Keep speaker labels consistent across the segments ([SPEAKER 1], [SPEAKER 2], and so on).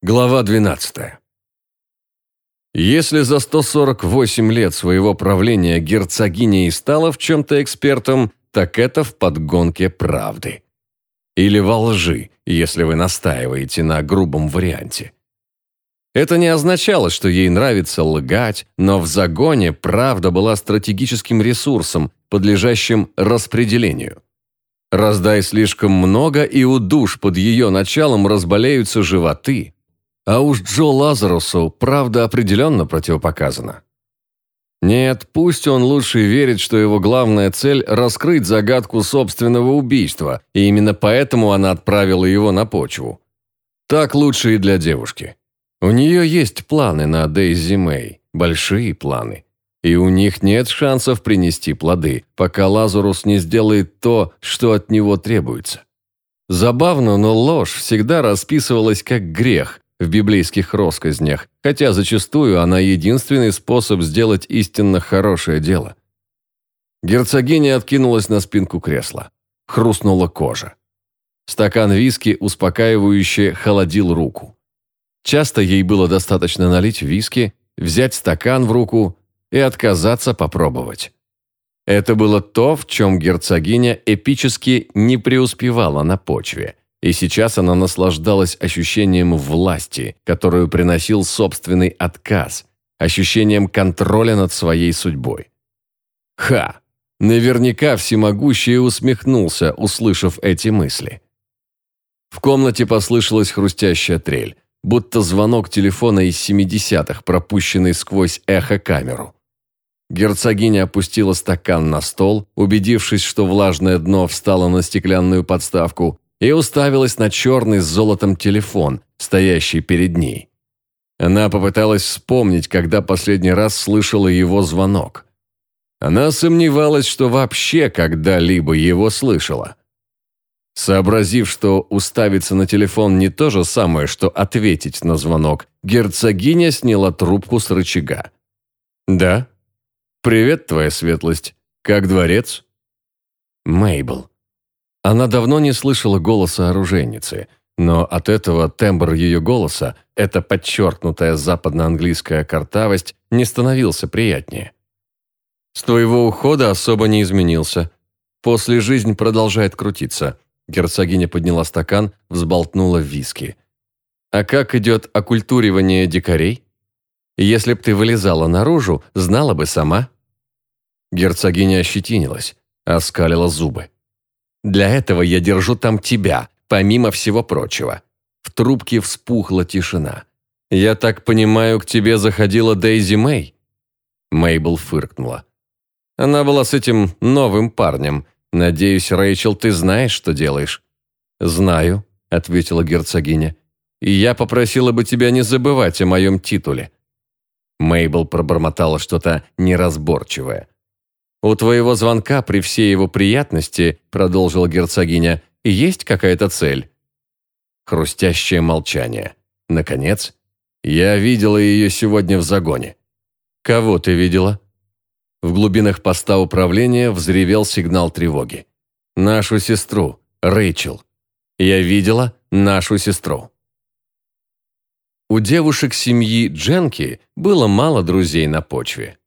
[SPEAKER 1] Глава 12. Если за 148 лет своего правления герцогиня и стала в чем-то экспертом, так это в подгонке правды. Или во лжи, если вы настаиваете на грубом варианте. Это не означало, что ей нравится лгать, но в загоне правда была стратегическим ресурсом, подлежащим распределению. Раздай слишком много, и у душ под ее началом разболеются животы – а уж Джо Лазарусу правда определенно противопоказана. Нет, пусть он лучше верит, что его главная цель – раскрыть загадку собственного убийства, и именно поэтому она отправила его на почву. Так лучше и для девушки. У нее есть планы на Дейзи Мэй, большие планы. И у них нет шансов принести плоды, пока Лазарус не сделает то, что от него требуется. Забавно, но ложь всегда расписывалась как грех, в библейских россказнях, хотя зачастую она единственный способ сделать истинно хорошее дело. Герцогиня откинулась на спинку кресла. Хрустнула кожа. Стакан виски успокаивающе холодил руку. Часто ей было достаточно налить виски, взять стакан в руку и отказаться попробовать. Это было то, в чем герцогиня эпически не преуспевала на почве – и сейчас она наслаждалась ощущением власти, которую приносил собственный отказ, ощущением контроля над своей судьбой. Ха! Наверняка всемогущий усмехнулся, услышав эти мысли. В комнате послышалась хрустящая трель, будто звонок телефона из 70-х, пропущенный сквозь эхо-камеру. Герцогиня опустила стакан на стол, убедившись, что влажное дно встало на стеклянную подставку, и уставилась на черный с золотом телефон, стоящий перед ней. Она попыталась вспомнить, когда последний раз слышала его звонок. Она сомневалась, что вообще когда-либо его слышала. Сообразив, что уставиться на телефон не то же самое, что ответить на звонок, герцогиня сняла трубку с рычага. «Да? Привет, твоя светлость. Как дворец?» «Мейбл», она давно не слышала голоса оружейницы, но от этого тембр ее голоса, эта подчеркнутая западно-английская картавость, не становился приятнее. «С твоего ухода особо не изменился. После жизнь продолжает крутиться». Герцогиня подняла стакан, взболтнула виски. «А как идет оккультуривание дикарей? Если б ты вылезала наружу, знала бы сама». Герцогиня ощетинилась, оскалила зубы. Для этого я держу там тебя, помимо всего прочего». В трубке вспухла тишина. «Я так понимаю, к тебе заходила Дейзи Мэй?» Мейбл фыркнула. «Она была с этим новым парнем. Надеюсь, Рэйчел, ты знаешь, что делаешь?» «Знаю», — ответила герцогиня. «И я попросила бы тебя не забывать о моем титуле». Мейбл пробормотала что-то неразборчивое. «У твоего звонка при всей его приятности, — продолжила герцогиня, — есть какая-то цель?» Хрустящее молчание. Наконец, я видела ее сегодня в загоне. «Кого ты видела?» В глубинах поста управления взревел сигнал тревоги. «Нашу сестру, Рэйчел. Я видела нашу сестру». У девушек семьи Дженки было мало друзей на почве.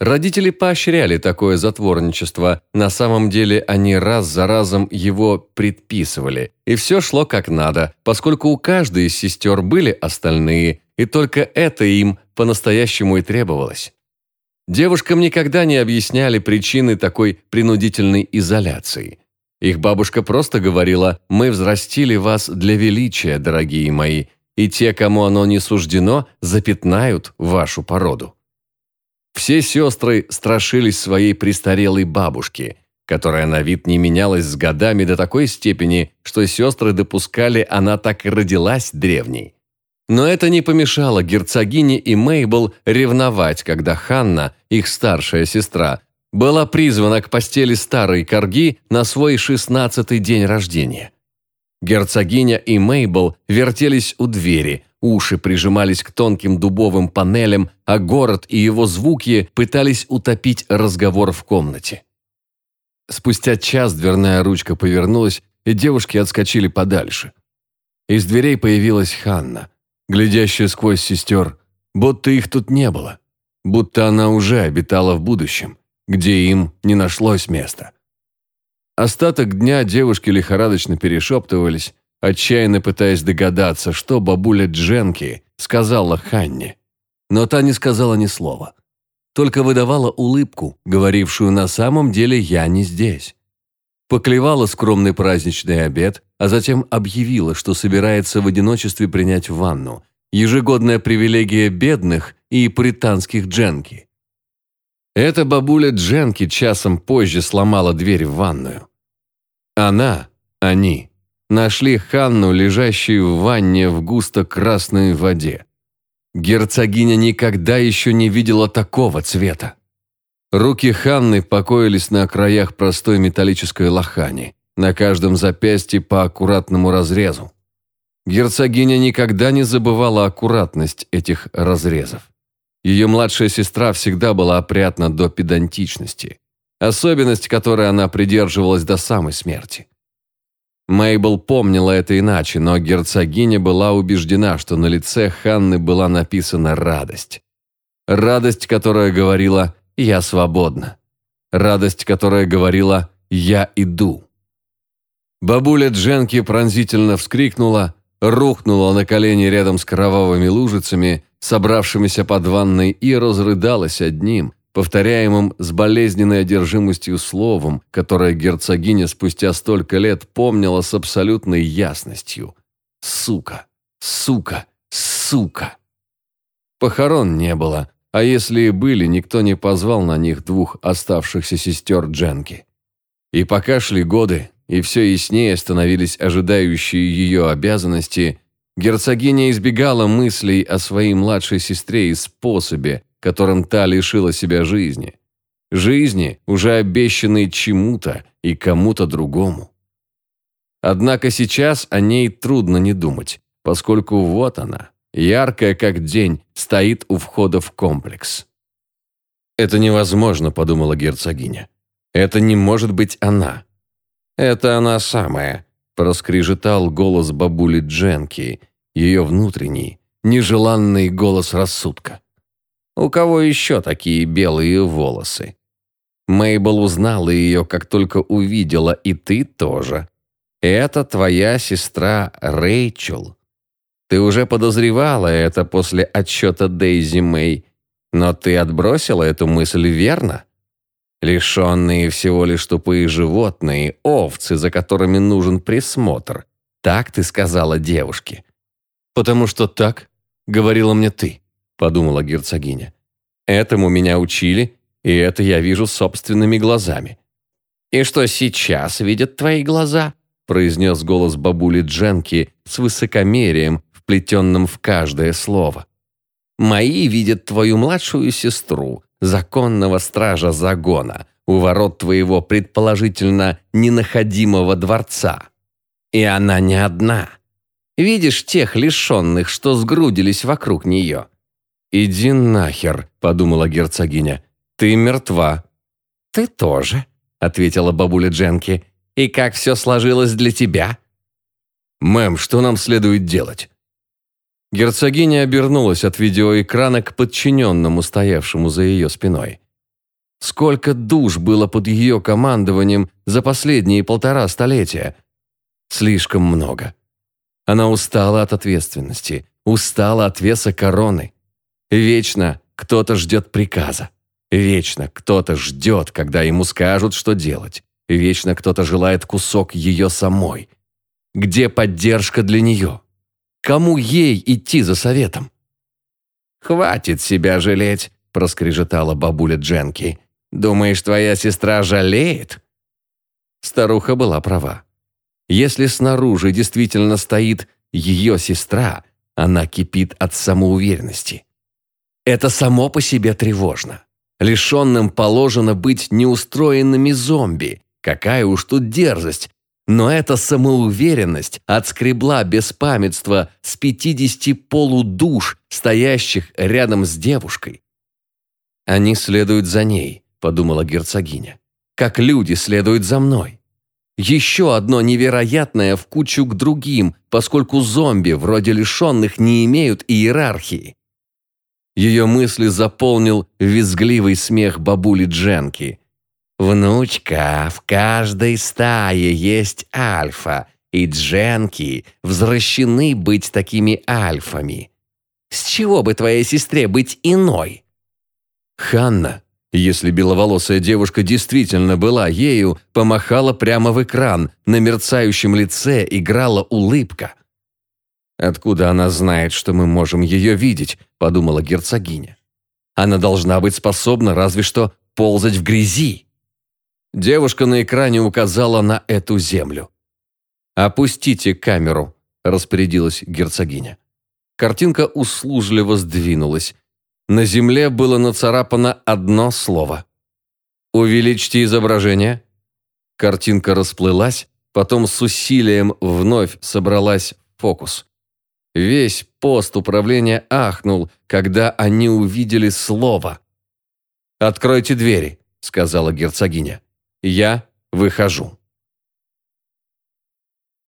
[SPEAKER 1] Родители поощряли такое затворничество, на самом деле они раз за разом его предписывали, и все шло как надо, поскольку у каждой из сестер были остальные, и только это им по-настоящему и требовалось. Девушкам никогда не объясняли причины такой принудительной изоляции. Их бабушка просто говорила «Мы взрастили вас для величия, дорогие мои, и те, кому оно не суждено, запятнают вашу породу». Все сестры страшились своей престарелой бабушки, которая на вид не менялась с годами до такой степени, что сестры допускали, она так и родилась древней. Но это не помешало герцогине и Мейбл ревновать, когда Ханна, их старшая сестра, была призвана к постели старой корги на свой шестнадцатый день рождения. Герцогиня и Мейбл вертелись у двери, уши прижимались к тонким дубовым панелям, а город и его звуки пытались утопить разговор в комнате. Спустя час дверная ручка повернулась, и девушки отскочили подальше. Из дверей появилась Ханна. глядящая сквозь сестер, будто их тут не было, будто она уже обитала в будущем, где им не нашлось места. Остаток дня девушки лихорадочно перешептывались, отчаянно пытаясь догадаться, что бабуля Дженки сказала Ханне. Но та не сказала ни слова. Только выдавала улыбку, говорившую «на самом деле я не здесь». Поклевала скромный праздничный обед, а затем объявила, что собирается в одиночестве принять ванну. Ежегодная привилегия бедных и британских Дженки. Эта бабуля Дженки часом позже сломала дверь в ванную. Она, они, нашли Ханну, лежащую в ванне в густо-красной воде. Герцогиня никогда еще не видела такого цвета. Руки Ханны покоились на краях простой металлической лохани, на каждом запястье по аккуратному разрезу. Герцогиня никогда не забывала аккуратность этих разрезов. Ее младшая сестра всегда была опрятна до педантичности, особенность которой она придерживалась до самой смерти. Мейбл помнила это иначе, но герцогиня была убеждена, что на лице Ханны была написана радость. Радость, которая говорила «я свободна». Радость, которая говорила «я иду». Бабуля Дженки пронзительно вскрикнула, рухнула на колени рядом с кровавыми лужицами, собравшимися под ванной, и разрыдалась одним, повторяемым с болезненной одержимостью словом, которое герцогиня спустя столько лет помнила с абсолютной ясностью. «Сука! Сука! Сука!» Похорон не было, а если и были, никто не позвал на них двух оставшихся сестер Дженки. И пока шли годы, и все яснее становились ожидающие ее обязанности, герцогиня избегала мыслей о своей младшей сестре и способе, которым та лишила себя жизни. Жизни, уже обещанной чему-то и кому-то другому. Однако сейчас о ней трудно не думать, поскольку вот она, яркая как день, стоит у входа в комплекс. «Это невозможно», — подумала герцогиня. «Это не может быть она». «Это она самая», – проскрежетал голос бабули Дженки, ее внутренний, нежеланный голос рассудка. «У кого еще такие белые волосы?» Мейбл узнала ее, как только увидела, и ты тоже. Это твоя сестра Рэйчел. Ты уже подозревала это после отчета Дейзи Мэй, но ты отбросила эту мысль верно? Лишенные всего лишь тупые животные, овцы, за которыми нужен присмотр. Так ты сказала девушке. «Потому что так говорила мне ты», — подумала герцогиня. «Этому меня учили, и это я вижу собственными глазами». «И что сейчас видят твои глаза?» — произнес голос бабули Дженки с высокомерием, вплетенным в каждое слово. «Мои видят твою младшую сестру, законного стража загона, у ворот твоего предположительно ненаходимого дворца. И она не одна. Видишь тех лишенных, что сгрудились вокруг нее?» «Иди нахер», — подумала герцогиня. «Ты мертва». «Ты тоже», — ответила бабуля Дженки. «И как все сложилось для тебя?» «Мэм, что нам следует делать?» Герцогиня обернулась от видеоэкрана к подчиненному, стоявшему за ее спиной. Сколько душ было под ее командованием за последние полтора столетия? Слишком много. Она устала от ответственности, устала от веса короны. Вечно кто-то ждет приказа. Вечно кто-то ждет, когда ему скажут, что делать. Вечно кто-то желает кусок ее самой. Где поддержка для нее? Кому ей идти за советом? «Хватит себя жалеть», – проскрежетала бабуля Дженки. «Думаешь, твоя сестра жалеет?» Старуха была права. Если снаружи действительно стоит ее сестра, она кипит от самоуверенности. Это само по себе тревожно. Лишенным положено быть неустроенными зомби. Какая уж тут дерзость, но эта самоуверенность отскребла беспамятство с пятидесяти полудуш, стоящих рядом с девушкой. «Они следуют за ней», — подумала герцогиня, «как люди следуют за мной. Еще одно невероятное в кучу к другим, поскольку зомби, вроде лишенных, не имеют иерархии. Ее мысли заполнил визгливый смех бабули Дженки. «Внучка, в каждой стае есть альфа, и Дженки возвращены быть такими альфами. С чего бы твоей сестре быть иной?» Ханна, если беловолосая девушка действительно была ею, помахала прямо в экран, на мерцающем лице играла улыбка. «Откуда она знает, что мы можем ее видеть?» – подумала герцогиня. «Она должна быть способна разве что ползать в грязи». Девушка на экране указала на эту землю. «Опустите камеру», – распорядилась герцогиня. Картинка услужливо сдвинулась. На земле было нацарапано одно слово. «Увеличьте изображение». Картинка расплылась, потом с усилием вновь собралась в фокус. Весь пост управления ахнул, когда они увидели слово. «Откройте двери», — сказала герцогиня. «Я выхожу».